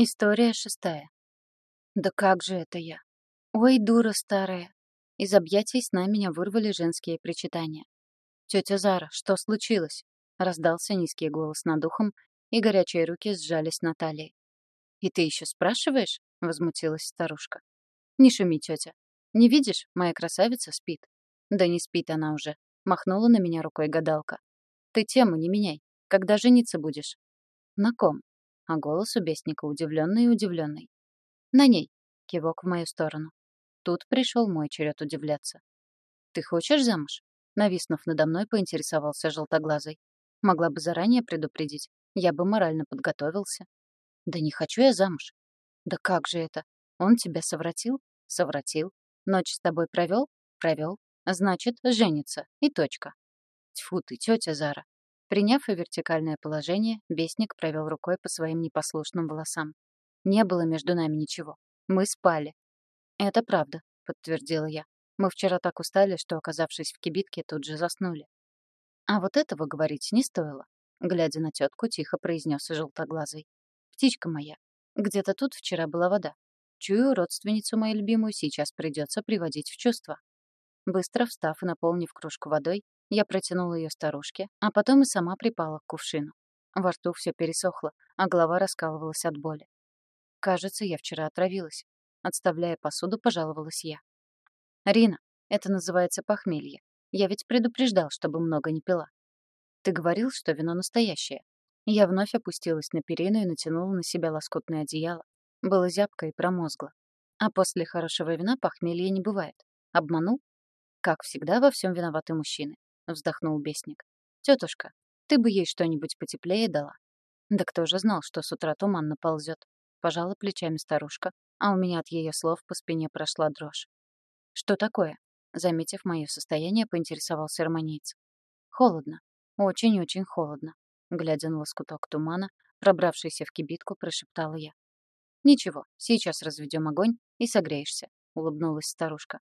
История шестая. Да как же это я? Ой, дура старая. Из объятий сна меня вырвали женские причитания. «Тетя Зара, что случилось?» Раздался низкий голос над ухом, и горячие руки сжались на талии. «И ты еще спрашиваешь?» — возмутилась старушка. «Не шуми, тетя. Не видишь, моя красавица спит». «Да не спит она уже», — махнула на меня рукой гадалка. «Ты тему не меняй. Когда жениться будешь?» «На ком?» А голос у бесника удивленный и удивленный. «На ней!» — кивок в мою сторону. Тут пришел мой черед удивляться. «Ты хочешь замуж?» Нависнув надо мной, поинтересовался желтоглазый. Могла бы заранее предупредить. Я бы морально подготовился. «Да не хочу я замуж». «Да как же это? Он тебя совратил?» «Совратил. Ночь с тобой провел?» «Провел. Значит, женится. И точка». Тьфу ты, тетя Зара. Приняв вертикальное положение, бесник провел рукой по своим непослушным волосам. Не было между нами ничего. Мы спали. «Это правда», — подтвердила я. «Мы вчера так устали, что, оказавшись в кибитке, тут же заснули». А вот этого говорить не стоило. Глядя на тетку, тихо произнес желтоглазый. «Птичка моя, где-то тут вчера была вода. Чую, родственницу мою любимую сейчас придется приводить в чувство». Быстро встав и наполнив кружку водой, я протянула ее старушке, а потом и сама припала к кувшину. Во рту все пересохло, а голова раскалывалась от боли. Кажется, я вчера отравилась. Отставляя посуду, пожаловалась я. «Рина, это называется похмелье. Я ведь предупреждал, чтобы много не пила. Ты говорил, что вино настоящее. Я вновь опустилась на перину и натянула на себя лоскутное одеяло. Было зябко и промозгло. А после хорошего вина похмелья не бывает. Обманул? Как всегда, во всем виноваты мужчины вздохнул бесник. Тетушка, ты бы ей что-нибудь потеплее дала. Да кто же знал, что с утра туман наползет? Пожала плечами старушка, а у меня от ее слов по спине прошла дрожь. Что такое? Заметив мое состояние, поинтересовался романейц. Холодно. Очень-очень холодно. Глядя на лоскуток тумана, пробравшийся в кибитку, прошептала я. «Ничего, сейчас разведем огонь и согреешься», — улыбнулась старушка.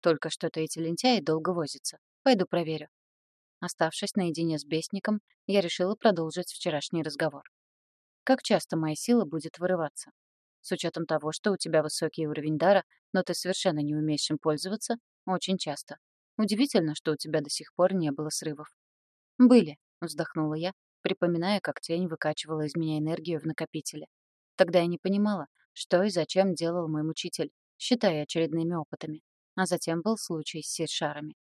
«Только что-то эти лентяи долго возятся. Пойду проверю». Оставшись наедине с бесником, я решила продолжить вчерашний разговор. Как часто моя сила будет вырываться? С учетом того, что у тебя высокий уровень дара, но ты совершенно не умеешь им пользоваться, очень часто. Удивительно, что у тебя до сих пор не было срывов. «Были», — вздохнула я, припоминая, как тень выкачивала из меня энергию в накопителе. Тогда я не понимала, что и зачем делал мой мучитель, считая очередными опытами. А затем был случай с сиршарами.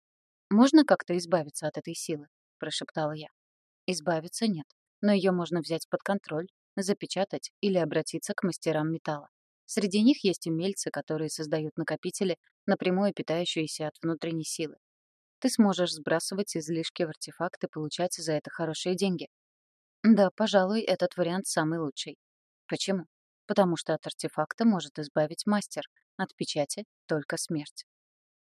«Можно как-то избавиться от этой силы?» — прошептала я. «Избавиться нет, но ее можно взять под контроль, запечатать или обратиться к мастерам металла. Среди них есть умельцы, которые создают накопители, напрямую питающиеся от внутренней силы. Ты сможешь сбрасывать излишки в артефакт и получать за это хорошие деньги. Да, пожалуй, этот вариант самый лучший. Почему? Потому что от артефакта может избавить мастер, от печати — только смерть.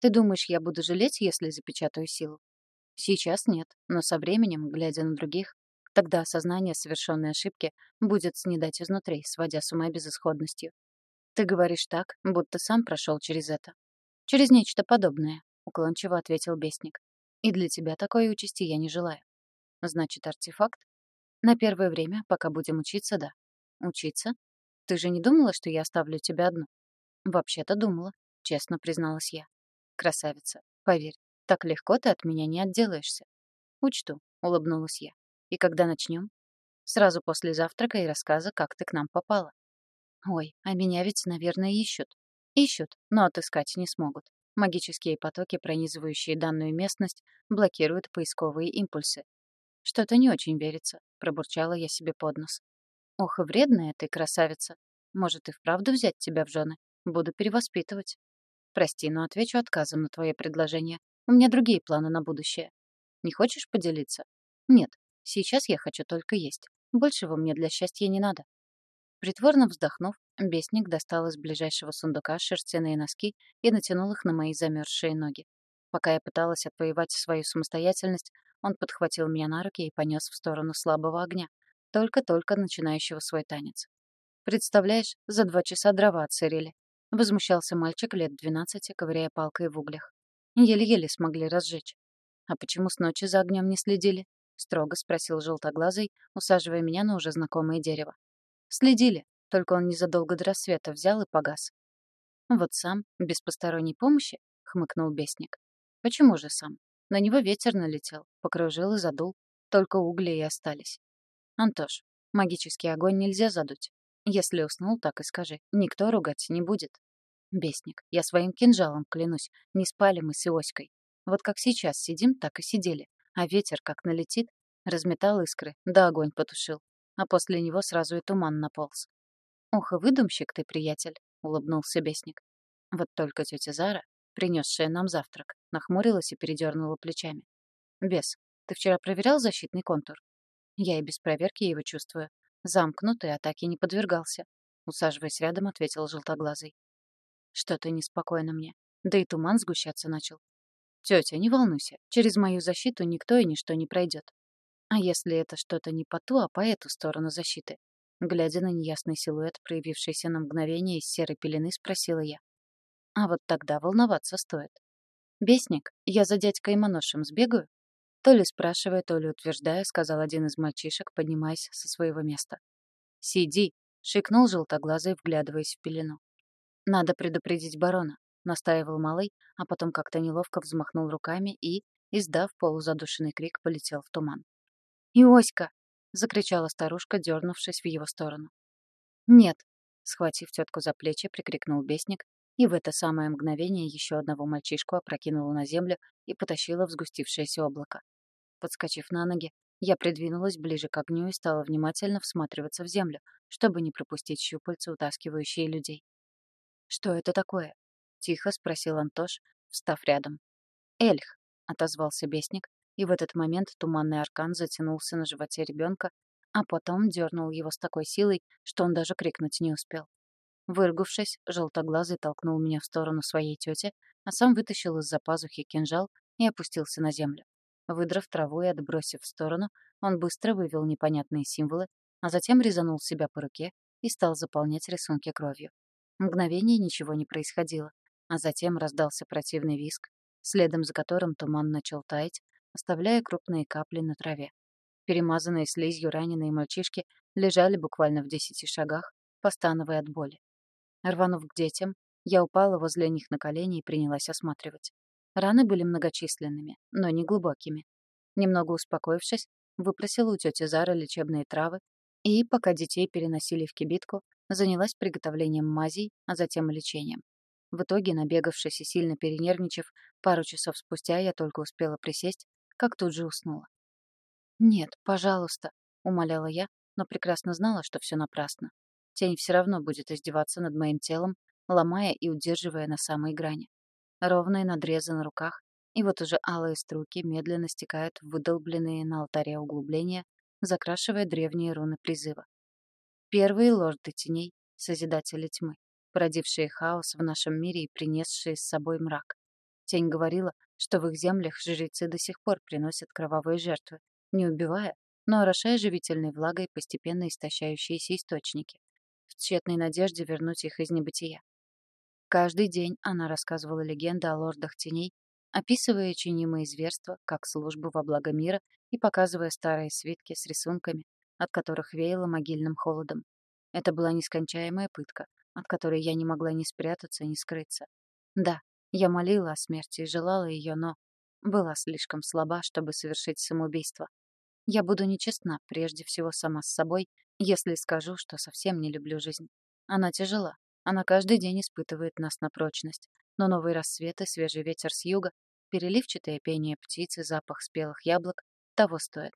Ты думаешь, я буду жалеть, если запечатаю силу? Сейчас нет, но со временем, глядя на других, тогда осознание совершенной ошибки будет снедать изнутри, сводя с ума безысходностью. Ты говоришь так, будто сам прошел через это. Через нечто подобное, уклончиво ответил бесник. И для тебя такой участи я не желаю. Значит, артефакт? На первое время, пока будем учиться, да. Учиться? Ты же не думала, что я оставлю тебя одну? Вообще-то думала, честно призналась я. Красавица, поверь, так легко ты от меня не отделаешься. Учту, улыбнулась я. И когда начнем? Сразу после завтрака и рассказа, как ты к нам попала. Ой, а меня ведь, наверное, ищут. Ищут, но отыскать не смогут. Магические потоки, пронизывающие данную местность, блокируют поисковые импульсы. Что-то не очень верится, пробурчала я себе под нос. Ох, и вредная ты, красавица. Может, и вправду взять тебя в жены? Буду перевоспитывать. Прости, но отвечу отказом на твое предложение. У меня другие планы на будущее. Не хочешь поделиться? Нет, сейчас я хочу только есть. Большего мне для счастья не надо. Притворно вздохнув, бесник достал из ближайшего сундука шерстяные носки и натянул их на мои замерзшие ноги. Пока я пыталась отвоевать свою самостоятельность, он подхватил меня на руки и понес в сторону слабого огня, только-только начинающего свой танец. Представляешь, за два часа дрова отсырели, Возмущался мальчик лет двенадцати, ковыряя палкой в углях. Еле-еле смогли разжечь. «А почему с ночи за огнем не следили?» — строго спросил желтоглазый, усаживая меня на уже знакомое дерево. «Следили. только он незадолго до рассвета взял и погас. «Вот сам, без посторонней помощи?» — хмыкнул бесник. «Почему же сам? На него ветер налетел, покружил и задул. Только угли и остались. Антош, магический огонь нельзя задуть. Если уснул, так и скажи. Никто ругать не будет. Бесник, я своим кинжалом клянусь, не спали мы с Иоськой. Вот как сейчас сидим, так и сидели. А ветер, как налетит, разметал искры, да огонь потушил. А после него сразу и туман наполз. «Ох, и выдумщик ты, приятель!» — улыбнулся бесник. Вот только тетя Зара, принесшая нам завтрак, нахмурилась и передернула плечами. «Бес, ты вчера проверял защитный контур?» Я и без проверки его чувствую. Замкнутый, атаке не подвергался. Усаживаясь рядом, ответил желтоглазый. Что-то неспокойно мне. Да и туман сгущаться начал. Тетя, не волнуйся. Через мою защиту никто и ничто не пройдет. А если это что-то не по ту, а по эту сторону защиты? Глядя на неясный силуэт, проявившийся на мгновение из серой пелены, спросила я. А вот тогда волноваться стоит. «Бесник, я за дядькой Моношем сбегаю?» То ли спрашивая, то ли утверждая, сказал один из мальчишек, поднимаясь со своего места. «Сиди!» — шикнул желтоглазый, вглядываясь в пелену. «Надо предупредить барона», — настаивал малый, а потом как-то неловко взмахнул руками и, издав полузадушенный крик, полетел в туман. «Иоська!» — закричала старушка, дернувшись в его сторону. «Нет!» — схватив тетку за плечи, прикрикнул бесник, и в это самое мгновение еще одного мальчишку опрокинула на землю и потащила в сгустившееся облако. Подскочив на ноги, я придвинулась ближе к огню и стала внимательно всматриваться в землю, чтобы не пропустить щупальца, утаскивающие людей. «Что это такое?» — тихо спросил Антош, встав рядом. «Эльх», — отозвался бесник, и в этот момент туманный аркан затянулся на животе ребенка, а потом дернул его с такой силой, что он даже крикнуть не успел. Выругавшись, желтоглазый толкнул меня в сторону своей тети, а сам вытащил из-за пазухи кинжал и опустился на землю. Выдрав траву и отбросив в сторону, он быстро вывел непонятные символы, а затем резанул себя по руке и стал заполнять рисунки кровью. Мгновение ничего не происходило, а затем раздался противный виск, следом за которым туман начал таять, оставляя крупные капли на траве. Перемазанные слизью раненые мальчишки лежали буквально в десяти шагах, постановая от боли. Рванув к детям, я упала возле них на колени и принялась осматривать. Раны были многочисленными, но не глубокими. Немного успокоившись, выпросила у тети Зары лечебные травы и, пока детей переносили в кибитку, занялась приготовлением мазей, а затем лечением. В итоге, набегавшись и сильно перенервничав, пару часов спустя я только успела присесть, как тут же уснула. «Нет, пожалуйста», — умоляла я, но прекрасно знала, что все напрасно. Тень все равно будет издеваться над моим телом, ломая и удерживая на самой грани. Ровные надрезы на руках, и вот уже алые струки медленно стекают в выдолбленные на алтаре углубления, закрашивая древние руны призыва. Первые лорды теней, созидатели тьмы, породившие хаос в нашем мире и принесшие с собой мрак. Тень говорила, что в их землях жрецы до сих пор приносят кровавые жертвы, не убивая, но орошая живительной влагой постепенно истощающиеся источники, в тщетной надежде вернуть их из небытия. Каждый день она рассказывала легенды о лордах теней, описывая чинимые зверства как службу во благо мира и показывая старые свитки с рисунками, от которых веяло могильным холодом. Это была нескончаемая пытка, от которой я не могла ни спрятаться, ни скрыться. Да, я молила о смерти и желала ее, но была слишком слаба, чтобы совершить самоубийство. Я буду нечестна прежде всего сама с собой если скажу, что совсем не люблю жизнь. Она тяжела. Она каждый день испытывает нас на прочность. Но новый рассвет и свежий ветер с юга, переливчатое пение птиц и запах спелых яблок того стоят.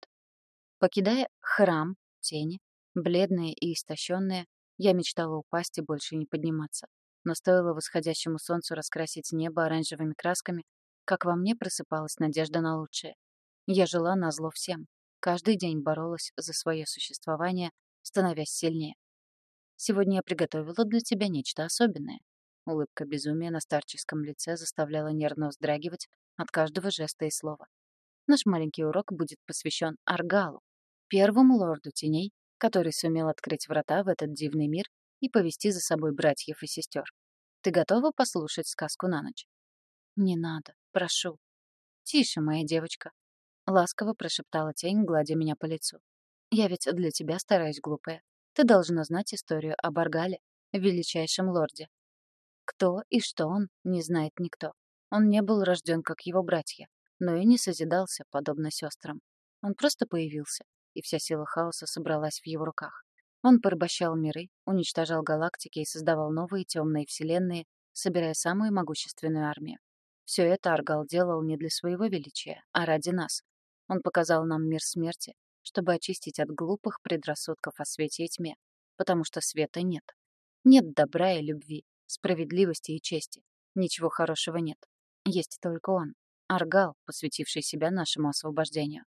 Покидая храм, тени, бледные и истощенные, я мечтала упасть и больше не подниматься. Но стоило восходящему солнцу раскрасить небо оранжевыми красками, как во мне просыпалась надежда на лучшее. Я жила на зло всем. Каждый день боролась за свое существование, становясь сильнее. «Сегодня я приготовила для тебя нечто особенное». Улыбка безумия на старческом лице заставляла нервно вздрагивать от каждого жеста и слова. Наш маленький урок будет посвящен Аргалу, первому лорду теней, который сумел открыть врата в этот дивный мир и повести за собой братьев и сестер. Ты готова послушать сказку на ночь? Не надо, прошу. Тише, моя девочка. Ласково прошептала тень, гладя меня по лицу. Я ведь для тебя стараюсь, глупая. Ты должна знать историю об Аргале, величайшем лорде. Кто и что он, не знает никто. Он не был рожден, как его братья, но и не созидался, подобно сестрам. Он просто появился, и вся сила хаоса собралась в его руках. Он порабощал миры, уничтожал галактики и создавал новые темные вселенные, собирая самую могущественную армию. Все это Аргал делал не для своего величия, а ради нас. Он показал нам мир смерти, чтобы очистить от глупых предрассудков о свете и тьме, потому что света нет. Нет добра и любви, справедливости и чести. Ничего хорошего нет. Есть только он, Аргал, посвятивший себя нашему освобождению.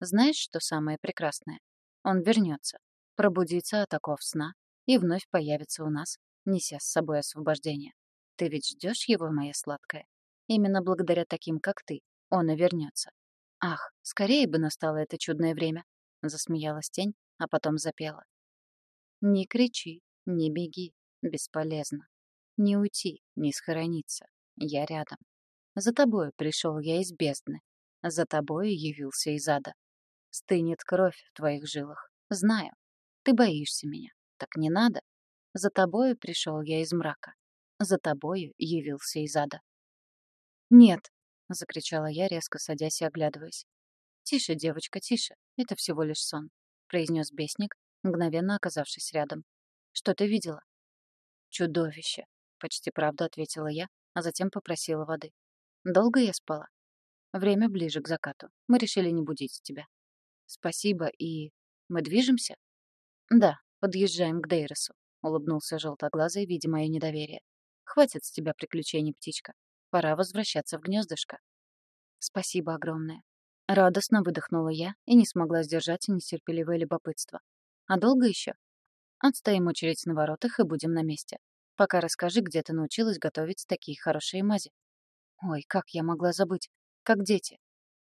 Знаешь, что самое прекрасное? Он вернется, пробудится от оков сна и вновь появится у нас, неся с собой освобождение. Ты ведь ждешь его, моя сладкая? Именно благодаря таким, как ты, он и вернется. Ах, скорее бы настало это чудное время, засмеялась тень, а потом запела. Не кричи, не беги, бесполезно. Не уйти, не схорониться. Я рядом. За тобой пришел я из бездны. За тобой явился из ада. Стынет кровь в твоих жилах. Знаю. Ты боишься меня. Так не надо. За тобою пришел я из мрака. За тобою явился из ада. «Нет!» — закричала я, резко садясь и оглядываясь. «Тише, девочка, тише. Это всего лишь сон», — произнес бесник, мгновенно оказавшись рядом. «Что ты видела?» «Чудовище!» — почти правду ответила я, а затем попросила воды. «Долго я спала?» «Время ближе к закату. Мы решили не будить тебя». «Спасибо, и... Мы движемся?» «Да, подъезжаем к Дейросу», — улыбнулся желтоглазый, видя мое недоверие. «Хватит с тебя приключений, птичка. Пора возвращаться в гнездышко». «Спасибо огромное». Радостно выдохнула я и не смогла сдержать нетерпеливое любопытство. «А долго еще?» «Отстоим очередь на воротах и будем на месте. Пока расскажи, где ты научилась готовить такие хорошие мази». «Ой, как я могла забыть. Как дети».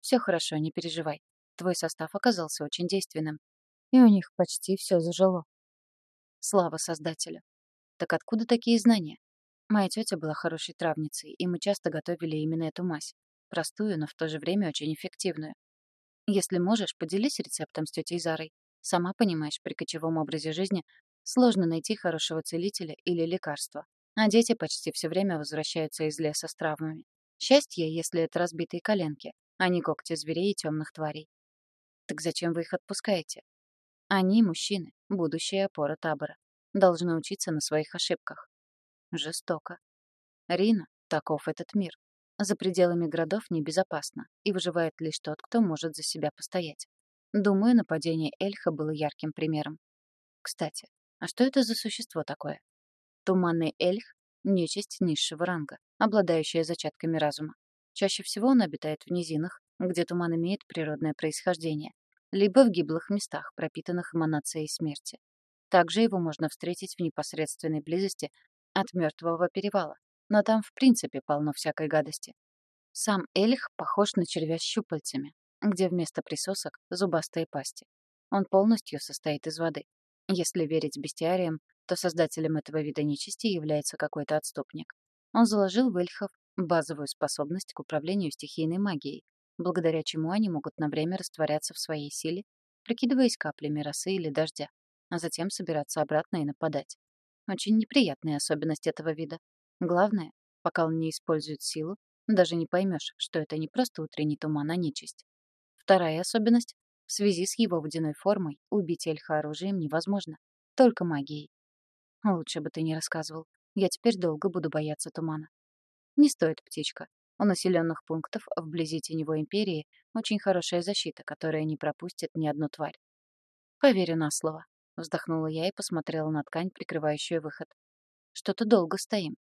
«Все хорошо, не переживай. Твой состав оказался очень действенным и у них почти все зажило. Слава Создателю. Так откуда такие знания? Моя тетя была хорошей травницей, и мы часто готовили именно эту мазь. Простую, но в то же время очень эффективную. Если можешь, поделись рецептом с тетей Зарой. Сама понимаешь, при кочевом образе жизни сложно найти хорошего целителя или лекарства. А дети почти все время возвращаются из леса с травмами. Счастье, если это разбитые коленки, а не когти зверей и темных тварей. Так зачем вы их отпускаете? Они, мужчины, будущая опора табора. Должны учиться на своих ошибках. Жестоко. Рина, таков этот мир. За пределами городов небезопасно, и выживает лишь тот, кто может за себя постоять. Думаю, нападение Эльха было ярким примером. Кстати, а что это за существо такое? Туманный Эльх — нечисть низшего ранга, обладающая зачатками разума. Чаще всего он обитает в низинах, где туман имеет природное происхождение, либо в гиблых местах, пропитанных эманацией смерти. Также его можно встретить в непосредственной близости от мертвого перевала, но там в принципе полно всякой гадости. Сам Элих похож на червя с щупальцами, где вместо присосок зубастые пасти. Он полностью состоит из воды. Если верить бестиариям, то создателем этого вида нечисти является какой-то отступник. Он заложил в эльхов базовую способность к управлению стихийной магией, благодаря чему они могут на время растворяться в своей силе, прикидываясь каплями росы или дождя, а затем собираться обратно и нападать. Очень неприятная особенность этого вида. Главное, пока он не использует силу, даже не поймешь, что это не просто утренний туман, а нечисть. Вторая особенность — в связи с его водяной формой убить эльха оружием невозможно, только магией. Лучше бы ты не рассказывал. Я теперь долго буду бояться тумана. Не стоит, птичка. У населенных пунктов вблизи Теневой Империи очень хорошая защита, которая не пропустит ни одну тварь. «Поверю на слово», — вздохнула я и посмотрела на ткань, прикрывающую выход. «Что-то долго стоим».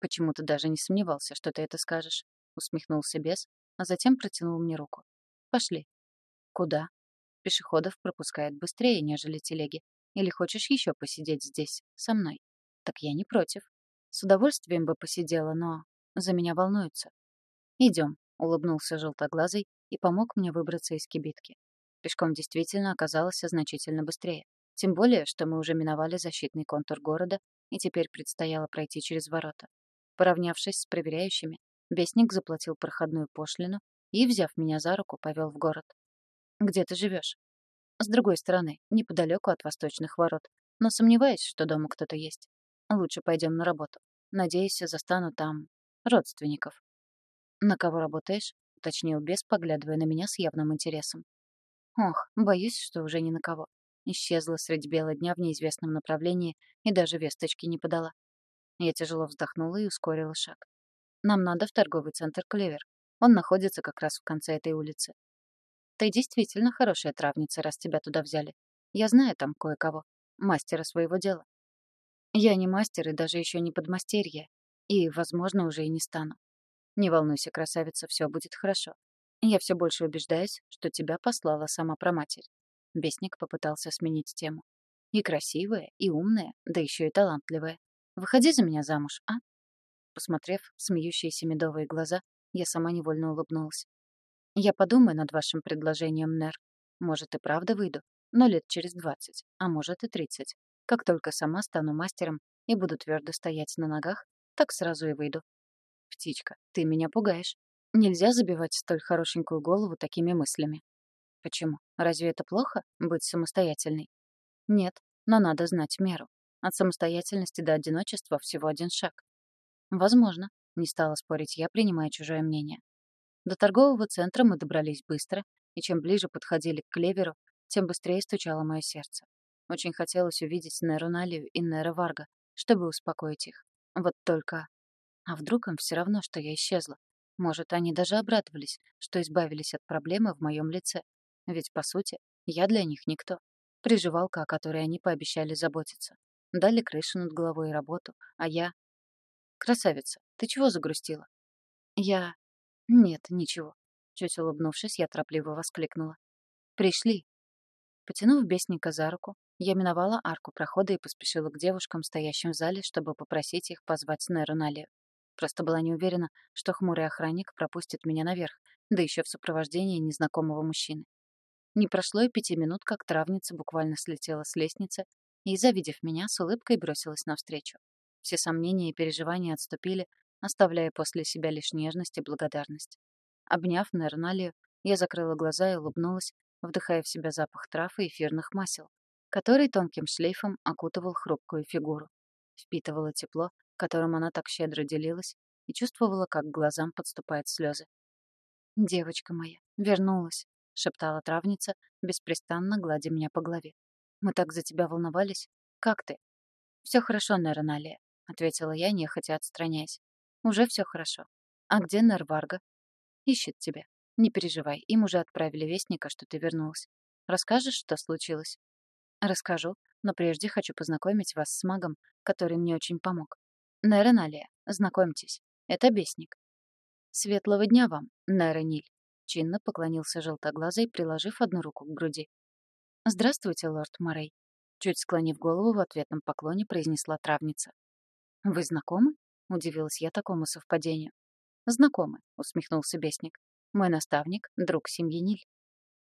«Почему ты даже не сомневался, что ты это скажешь?» — усмехнулся бес, а затем протянул мне руку. «Пошли». «Куда?» «Пешеходов пропускают быстрее, нежели телеги. Или хочешь еще посидеть здесь, со мной?» «Так я не против. С удовольствием бы посидела, но за меня волнуются. «Идем», — улыбнулся желтоглазый и помог мне выбраться из кибитки. Пешком действительно оказалось значительно быстрее. Тем более, что мы уже миновали защитный контур города, и теперь предстояло пройти через ворота. Поравнявшись с проверяющими, Бесник заплатил проходную пошлину и, взяв меня за руку, повел в город. «Где ты живешь?» С другой стороны, неподалеку от восточных ворот. Но сомневаюсь, что дома кто-то есть. Лучше пойдем на работу. Надеюсь, застану там родственников. «На кого работаешь?» — уточнил бес, поглядывая на меня с явным интересом. «Ох, боюсь, что уже ни на кого. Исчезла средь бела дня в неизвестном направлении и даже весточки не подала. Я тяжело вздохнула и ускорила шаг. Нам надо в торговый центр «Клевер». Он находится как раз в конце этой улицы. Ты действительно хорошая травница, раз тебя туда взяли. Я знаю там кое-кого. Мастера своего дела. Я не мастер и даже еще не подмастерье. И, возможно, уже и не стану. Не волнуйся, красавица, все будет хорошо. Я все больше убеждаюсь, что тебя послала сама проматерь. Бесник попытался сменить тему. И красивая, и умная, да еще и талантливая. Выходи за меня замуж, а? Посмотрев в смеющиеся медовые глаза, я сама невольно улыбнулась. Я подумаю над вашим предложением, Нер. Может, и правда выйду, но лет через двадцать, а может и тридцать. Как только сама стану мастером и буду твердо стоять на ногах, так сразу и выйду. Птичка, ты меня пугаешь. Нельзя забивать столь хорошенькую голову такими мыслями. Почему? Разве это плохо, быть самостоятельной? Нет, но надо знать меру. От самостоятельности до одиночества всего один шаг. Возможно, не стала спорить я, принимая чужое мнение. До торгового центра мы добрались быстро, и чем ближе подходили к клеверу, тем быстрее стучало мое сердце. Очень хотелось увидеть Неру Налию и Нера Варга, чтобы успокоить их. Вот только... А вдруг им все равно, что я исчезла? Может, они даже обрадовались, что избавились от проблемы в моем лице. Ведь, по сути, я для них никто. Приживалка, о которой они пообещали заботиться. Дали крышу над головой и работу, а я... «Красавица, ты чего загрустила?» «Я... «Нет, ничего». Чуть улыбнувшись, я торопливо воскликнула. «Пришли». Потянув бесника за руку, я миновала арку прохода и поспешила к девушкам, стоящим в зале, чтобы попросить их позвать Неру Налию. Просто была не уверена, что хмурый охранник пропустит меня наверх, да еще в сопровождении незнакомого мужчины. Не прошло и пяти минут, как травница буквально слетела с лестницы и, завидев меня, с улыбкой бросилась навстречу. Все сомнения и переживания отступили, оставляя после себя лишь нежность и благодарность. Обняв Нерналию, я закрыла глаза и улыбнулась, вдыхая в себя запах трав и эфирных масел, который тонким шлейфом окутывал хрупкую фигуру. Впитывала тепло, которым она так щедро делилась, и чувствовала, как к глазам подступают слезы. «Девочка моя, вернулась», — шептала травница, беспрестанно гладя меня по голове. «Мы так за тебя волновались. Как ты?» «Все хорошо, Нероналия», — ответила я, нехотя отстраняясь. Уже все хорошо. А где Нарварга? Ищет тебя. Не переживай, им уже отправили вестника, что ты вернулась. Расскажешь, что случилось? Расскажу, но прежде хочу познакомить вас с магом, который мне очень помог. Нера Налия, знакомьтесь, это Бесник. Светлого дня вам, Нера Ниль. Чинно поклонился желтоглазый, приложив одну руку к груди. «Здравствуйте, лорд Морей», — чуть склонив голову в ответном поклоне произнесла травница. «Вы знакомы?» — удивилась я такому совпадению. «Знакомы», — усмехнулся Бесник. «Мой наставник — друг семьи Ниль».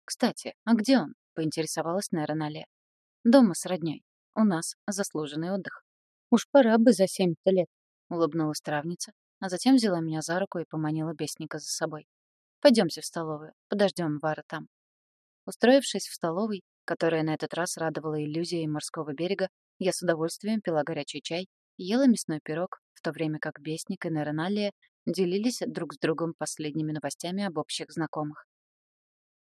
«Кстати, а где он?» — поинтересовалась Нера Нале. «Дома с роднёй. У нас заслуженный отдых». «Уж пора бы за семь-то лет», — улыбнулась травница, а затем взяла меня за руку и поманила Бесника за собой. «Пойдемте в столовую, подождем Вара там». Устроившись в столовой, которая на этот раз радовала иллюзией морского берега, я с удовольствием пила горячий чай, ела мясной пирог, в то время как Бесник и Нероналия делились друг с другом последними новостями об общих знакомых.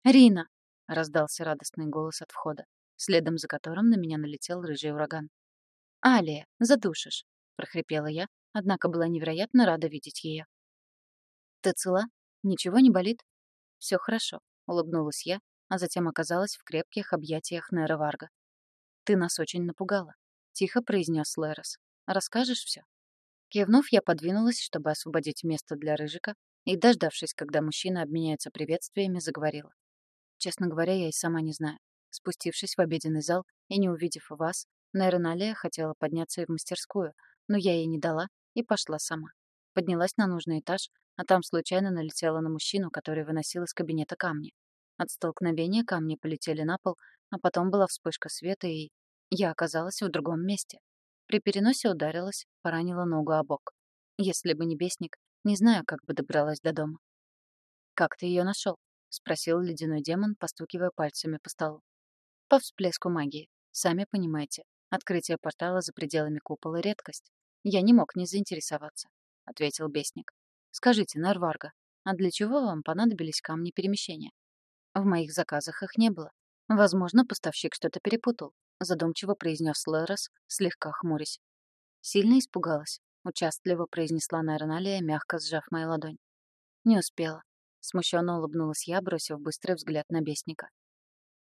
«Рина!» — раздался радостный голос от входа, следом за которым на меня налетел рыжий ураган. «Алия, задушишь!» — прохрипела я, однако была невероятно рада видеть ее. «Ты цела? Ничего не болит?» «Все хорошо», — улыбнулась я, а затем оказалась в крепких объятиях Нера Варга. «Ты нас очень напугала», — тихо произнес Лерос. Расскажешь все? Кивнув, я подвинулась, чтобы освободить место для Рыжика, и, дождавшись, когда мужчины обменяются приветствиями, заговорила. Честно говоря, я и сама не знаю. Спустившись в обеденный зал и не увидев вас, Нейроналия хотела подняться и в мастерскую, но я ей не дала и пошла сама. Поднялась на нужный этаж, а там случайно налетела на мужчину, который выносил из кабинета камни. От столкновения камни полетели на пол, а потом была вспышка света, и я оказалась в другом месте. При переносе ударилась, поранила ногу о бок. Если бы не бесник, не знаю, как бы добралась до дома. «Как ты ее нашел?» — спросил ледяной демон, постукивая пальцами по столу. по всплеску магии. Сами понимаете, открытие портала за пределами купола — редкость. Я не мог не заинтересоваться, — ответил Бесник. Скажите, Нарварга, а для чего вам понадобились камни перемещения? В моих заказах их не было. Возможно, поставщик что-то перепутал, задумчиво произнес Лерос, слегка хмурясь. Сильно испугалась, участливо произнесла Найроналия, мягко сжав мою ладонь. Не успела. Смущенно улыбнулась я, бросив быстрый взгляд на бесника.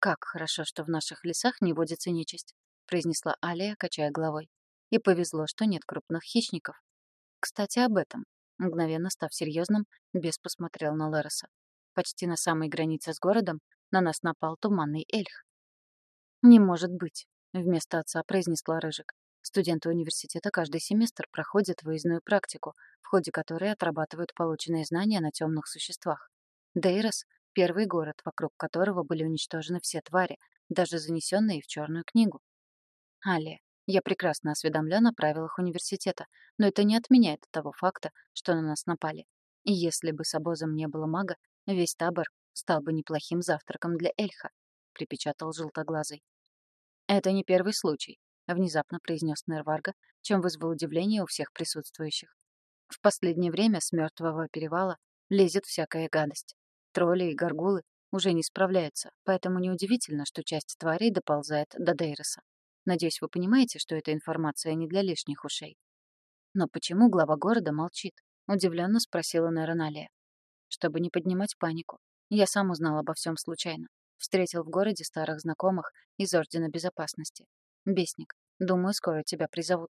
«Как хорошо, что в наших лесах не водится нечисть», произнесла Алия, качая головой. «И повезло, что нет крупных хищников. Кстати, об этом». Мгновенно став серьезным, бес посмотрел на Лероса. Почти на самой границе с городом на нас напал туманный эльх. «Не может быть», — вместо отца произнесла Рыжик. Студенты университета каждый семестр проходят выездную практику, в ходе которой отрабатывают полученные знания на темных существах. Дейрос — первый город, вокруг которого были уничтожены все твари, даже занесенные в черную книгу. Алия, я прекрасно осведомлен о правилах университета, но это не отменяет того факта, что на нас напали. И если бы с обозом не было мага, весь табор стал бы неплохим завтраком для эльха, — припечатал желтоглазый. «Это не первый случай», — внезапно произнес Нерварга, чем вызвал удивление у всех присутствующих. «В последнее время с мертвого перевала лезет всякая гадость. Тролли и горгулы уже не справляются, поэтому неудивительно, что часть тварей доползает до Дейроса. Надеюсь, вы понимаете, что эта информация не для лишних ушей. Но почему глава города молчит? Удивленно спросила Нероналия. Чтобы не поднимать панику. Я сам узнал обо всем случайно. Встретил в городе старых знакомых из Ордена Безопасности. Бесник, думаю, скоро тебя призовут.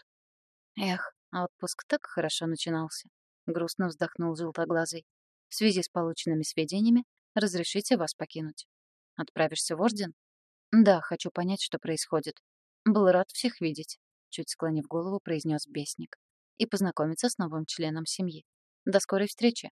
Эх, а отпуск так хорошо начинался. Грустно вздохнул желтоглазый. В связи с полученными сведениями разрешите вас покинуть. Отправишься в Орден? Да, хочу понять, что происходит. Был рад всех видеть, чуть склонив голову, произнес Бесник. И познакомиться с новым членом семьи. До скорой встречи.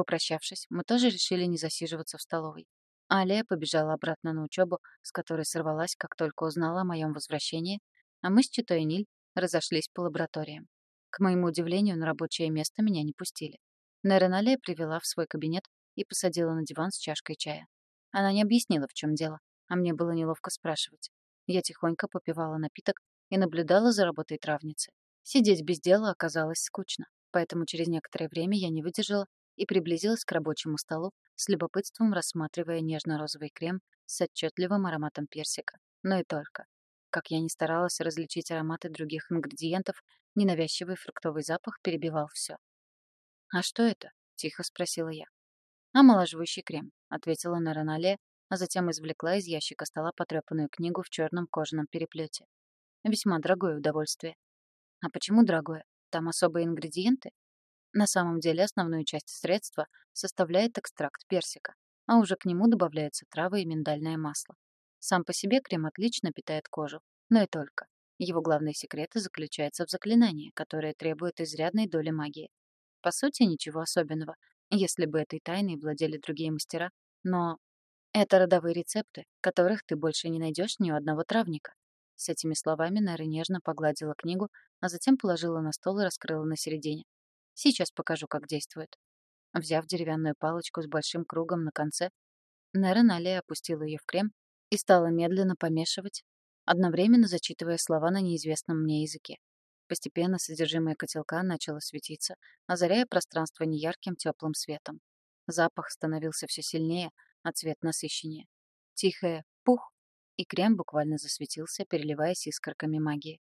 Попрощавшись, мы тоже решили не засиживаться в столовой. Алия побежала обратно на учебу, с которой сорвалась, как только узнала о моем возвращении, а мы с Читой Ниль разошлись по лабораториям. К моему удивлению, на рабочее место меня не пустили. Нереналия привела в свой кабинет и посадила на диван с чашкой чая. Она не объяснила, в чем дело, а мне было неловко спрашивать. Я тихонько попивала напиток и наблюдала за работой травницы. Сидеть без дела оказалось скучно, поэтому через некоторое время я не выдержала и приблизилась к рабочему столу, с любопытством рассматривая нежно-розовый крем с отчетливым ароматом персика. Но и только. Как я не старалась различить ароматы других ингредиентов, ненавязчивый фруктовый запах перебивал все. «А что это?» — тихо спросила я. «Омоложивающий крем», — ответила Наранале, а затем извлекла из ящика стола потрепанную книгу в черном кожаном переплете. Весьма дорогое удовольствие. А почему дорогое? Там особые ингредиенты? На самом деле основную часть средства составляет экстракт персика, а уже к нему добавляются травы и миндальное масло. Сам по себе крем отлично питает кожу, но и только. Его главный секрет заключается в заклинании, которое требует изрядной доли магии. По сути, ничего особенного, если бы этой тайной владели другие мастера, но это родовые рецепты, которых ты больше не найдешь ни у одного травника. С этими словами Нэра нежно погладила книгу, а затем положила на стол и раскрыла на середине. Сейчас покажу, как действует. Взяв деревянную палочку с большим кругом на конце, Нэра Налия опустила ее в крем и стала медленно помешивать, одновременно зачитывая слова на неизвестном мне языке. Постепенно содержимое котелка начало светиться, озаряя пространство неярким теплым светом. Запах становился все сильнее, а цвет насыщеннее. Тихое «пух!» и крем буквально засветился, переливаясь искорками магии.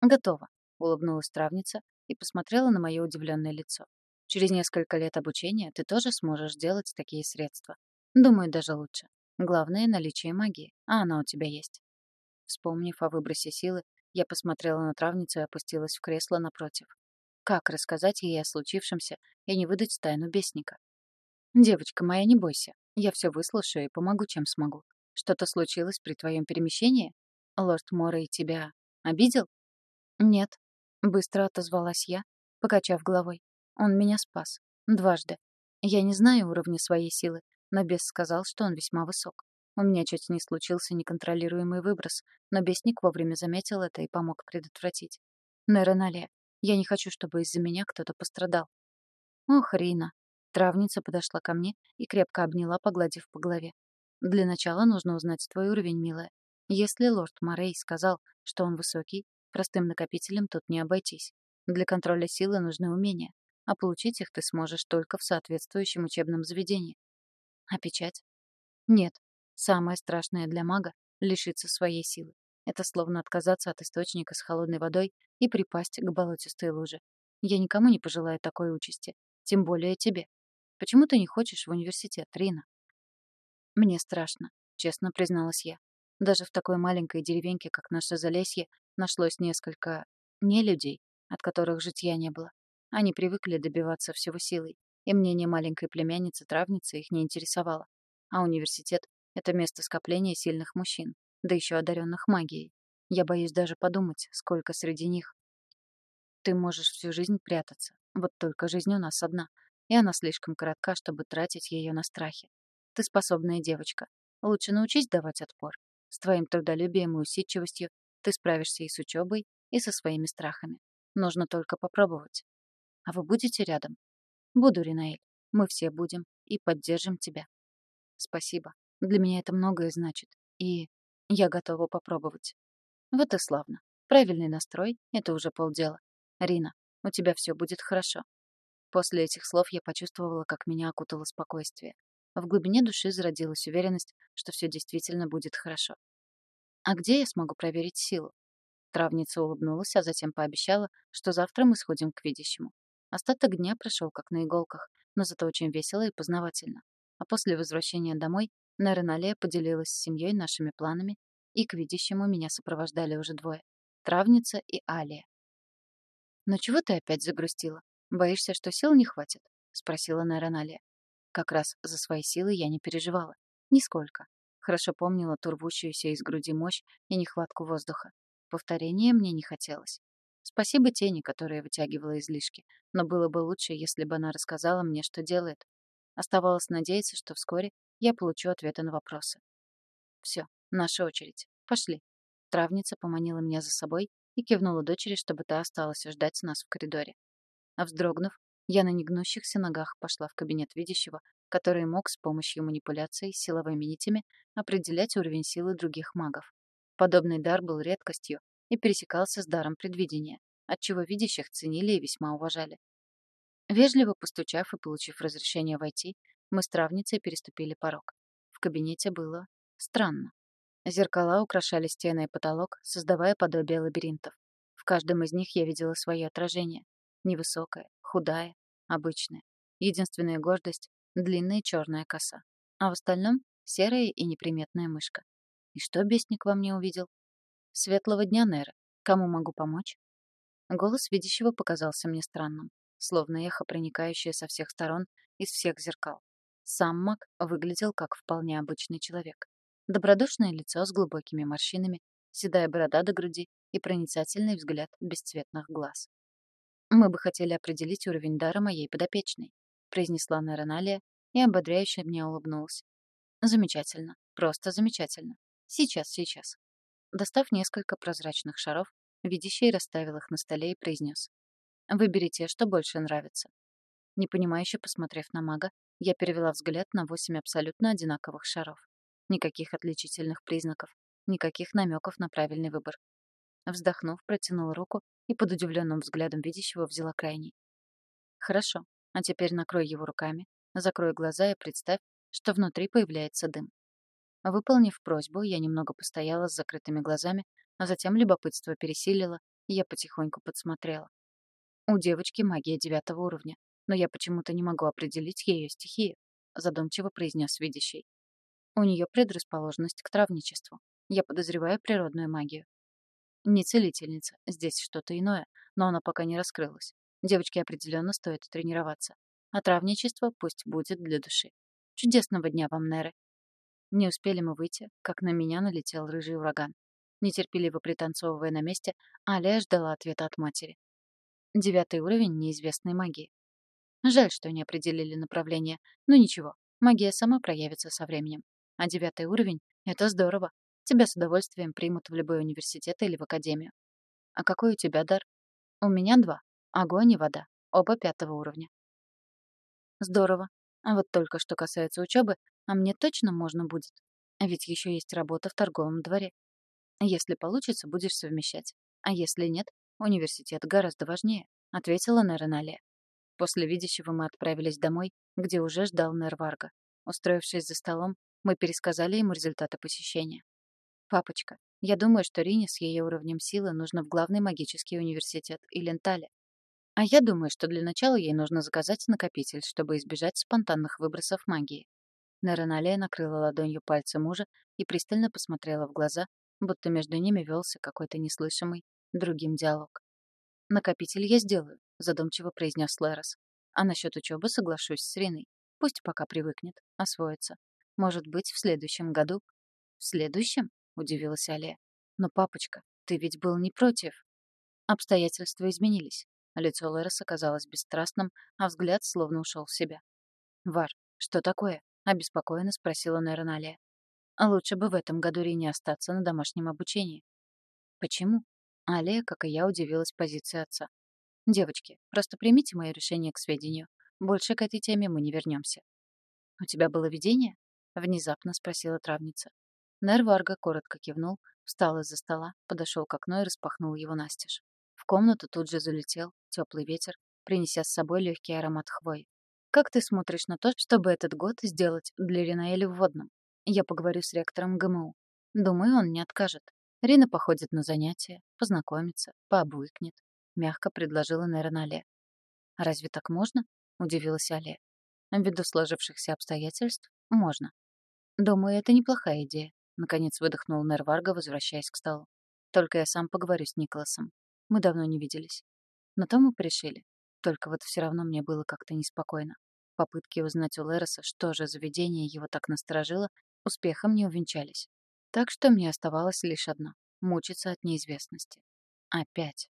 «Готово», — улыбнулась травница и посмотрела на мое удивленное лицо. «Через несколько лет обучения ты тоже сможешь делать такие средства. Думаю, даже лучше. Главное — наличие магии, а она у тебя есть». Вспомнив о выбросе силы, я посмотрела на травницу и опустилась в кресло напротив. Как рассказать ей о случившемся и не выдать тайну бесника? «Девочка моя, не бойся. Я все выслушаю и помогу, чем смогу. Что-то случилось при твоем перемещении? Лорд Моррей тебя обидел?» «Нет», — быстро отозвалась я, покачав головой. «Он меня спас. Дважды. Я не знаю уровня своей силы, но бес сказал, что он весьма высок. У меня чуть не случился неконтролируемый выброс, но бесник вовремя заметил это и помог предотвратить. Неренале, я не хочу, чтобы из-за меня кто-то пострадал. Ох, Рина. Травница подошла ко мне и крепко обняла, погладив по голове. Для начала нужно узнать твой уровень, милая. Если лорд Морей сказал, что он высокий, простым накопителем тут не обойтись. Для контроля силы нужны умения, а получить их ты сможешь только в соответствующем учебном заведении. А печать? Нет. Самое страшное для мага — лишиться своей силы. Это словно отказаться от источника с холодной водой и припасть к болотистой луже. Я никому не пожелаю такой участи, тем более тебе. Почему ты не хочешь в университет, Рина? Мне страшно, честно призналась я. Даже в такой маленькой деревеньке, как наше Залесье, нашлось несколько не людей, от которых житья не было. Они привыкли добиваться всего силой, и мнение маленькой племянницы-травницы их не интересовало. А университет — это место скопления сильных мужчин, да еще одаренных магией. Я боюсь даже подумать, сколько среди них. Ты можешь всю жизнь прятаться, вот только жизнь у нас одна, и она слишком коротка, чтобы тратить ее на страхи. Ты способная девочка. Лучше научись давать отпор. С твоим трудолюбием и усидчивостью ты справишься и с учебой, и со своими страхами. Нужно только попробовать. А вы будете рядом? Буду, Ринаэль. Мы все будем и поддержим тебя. Спасибо. Для меня это многое значит. И я готова попробовать. Вот и славно. Правильный настрой — это уже полдела. Рина, у тебя все будет хорошо. После этих слов я почувствовала, как меня окутало спокойствие. В глубине души зародилась уверенность, что все действительно будет хорошо. «А где я смогу проверить силу?» Травница улыбнулась, а затем пообещала, что завтра мы сходим к видящему. Остаток дня прошел как на иголках, но зато очень весело и познавательно. А после возвращения домой Нереналия поделилась с семьей нашими планами, и к видящему меня сопровождали уже двое — Травница и Алия. «Но чего ты опять загрустила? Боишься, что сил не хватит?» — спросила Нереналия. Как раз за свои силы я не переживала. Нисколько. Хорошо помнила ту рвущуюся из груди мощь и нехватку воздуха. Повторения мне не хотелось. Спасибо тени, которая вытягивала излишки, но было бы лучше, если бы она рассказала мне, что делает. Оставалось надеяться, что вскоре я получу ответы на вопросы. Все, наша очередь. Пошли. Травница поманила меня за собой и кивнула дочери, чтобы та осталась ждать нас в коридоре. А вздрогнув, я на негнущихся ногах пошла в кабинет видящего, который мог с помощью манипуляций силовыми нитями определять уровень силы других магов. Подобный дар был редкостью и пересекался с даром предвидения, отчего видящих ценили и весьма уважали. Вежливо постучав и получив разрешение войти, мы с травницей переступили порог. В кабинете было странно. Зеркала украшали стены и потолок, создавая подобие лабиринтов. В каждом из них я видела свое отражение. Невысокое, худая, обычная. Единственная гордость — длинная черная коса. А в остальном — серая и неприметная мышка. И что бесник во мне увидел? Светлого дня, Нера. Кому могу помочь? Голос видящего показался мне странным, словно эхо, проникающее со всех сторон, из всех зеркал. Сам маг выглядел как вполне обычный человек. Добродушное лицо с глубокими морщинами, седая борода до груди и проницательный взгляд бесцветных глаз. «Мы бы хотели определить уровень дара моей подопечной», произнесла Нероналия и ободряюще мне улыбнулась. «Замечательно. Просто замечательно. Сейчас, сейчас». Достав несколько прозрачных шаров, видящий расставил их на столе и произнес. «Выберите, что больше нравится». Непонимающе посмотрев на мага, я перевела взгляд на восемь абсолютно одинаковых шаров. Никаких отличительных признаков, никаких намеков на правильный выбор. Вздохнув, протянула руку и под удивленным взглядом видящего взяла крайний. «Хорошо, а теперь накрой его руками, закрой глаза и представь, что внутри появляется дым». Выполнив просьбу, я немного постояла с закрытыми глазами, а затем любопытство пересилило, и я потихоньку подсмотрела. У девочки магия девятого уровня, но я почему-то не могу определить ее стихию, задумчиво произнес видящий. У нее предрасположенность к травничеству. Я подозреваю природную магию. Не целительница, здесь что-то иное, но оно пока не раскрылось. Девочке определенно стоит тренироваться. А травничество пусть будет для души. Чудесного дня вам, Неры. Не успели мы выйти, как на меня налетел рыжий ураган. Нетерпеливо пританцовывая на месте, Алия ждала ответа от матери. Девятый уровень неизвестной магии. Жаль, что не определили направление, но ничего, магия сама проявится со временем. А девятый уровень — это здорово. Тебя с удовольствием примут в любой университет или в академию. А какой у тебя дар? У меня два. Огонь и вода. Оба пятого уровня. Здорово. А вот только что касается учебы, а мне точно можно будет. Ведь еще есть работа в торговом дворе. Если получится, будешь совмещать. А если нет, университет гораздо важнее, ответила Нереналия. После видящего мы отправились домой, где уже ждал Нерварга. Устроившись за столом, мы пересказали ему результаты посещения. «Папочка, я думаю, что Рине с ее уровнем силы нужно в главный магический университет Илентале. А я думаю, что для начала ей нужно заказать накопитель, чтобы избежать спонтанных выбросов магии. Нереналия накрыла ладонью пальцы мужа и пристально посмотрела в глаза, будто между ними велся какой-то неслышимый другим диалог. «Накопитель я сделаю», — задумчиво произнес Лерос. «А насчет учебы соглашусь с Риной. Пусть пока привыкнет, освоится. Может быть, в следующем году». «В следующем?» — удивилась Алия. «Но, папочка, ты ведь был не против». Обстоятельства изменились. Лицо Лероса казалось бесстрастным, а взгляд словно ушел в себя. «Вар, что такое?» — обеспокоенно спросила Нейроналия. «Лучше бы в этом году Рине остаться на домашнем обучении». «Почему?» Алия, как и я, удивилась позиции отца. «Девочки, просто примите мое решение к сведению. Больше к этой теме мы не вернемся». «У тебя было видение?» — внезапно спросила травница. Нерварга коротко кивнул, встал из-за стола, подошел к окну и распахнул его настежь. В комнату тут же залетел теплый ветер, принеся с собой легкий аромат хвои. «Как ты смотришь на то, чтобы этот год сделать для Ринаэля вводным? Я поговорю с ректором ГМУ. Думаю, он не откажет. Рина походит на занятия, познакомится, пообвыкнет», — мягко предложила Неронале. «Разве так можно?» — удивилась Алия. «Ввиду сложившихся обстоятельств, можно. Думаю, это неплохая идея», — наконец выдохнул Нерварга, возвращаясь к столу. «Только я сам поговорю с Николасом. Мы давно не виделись. На то мы пришили. Только вот все равно мне было как-то неспокойно. Попытки узнать у Лероса, что же заведение его так насторожило, успехом не увенчались. Так что мне оставалось лишь одно — мучиться от неизвестности. Опять.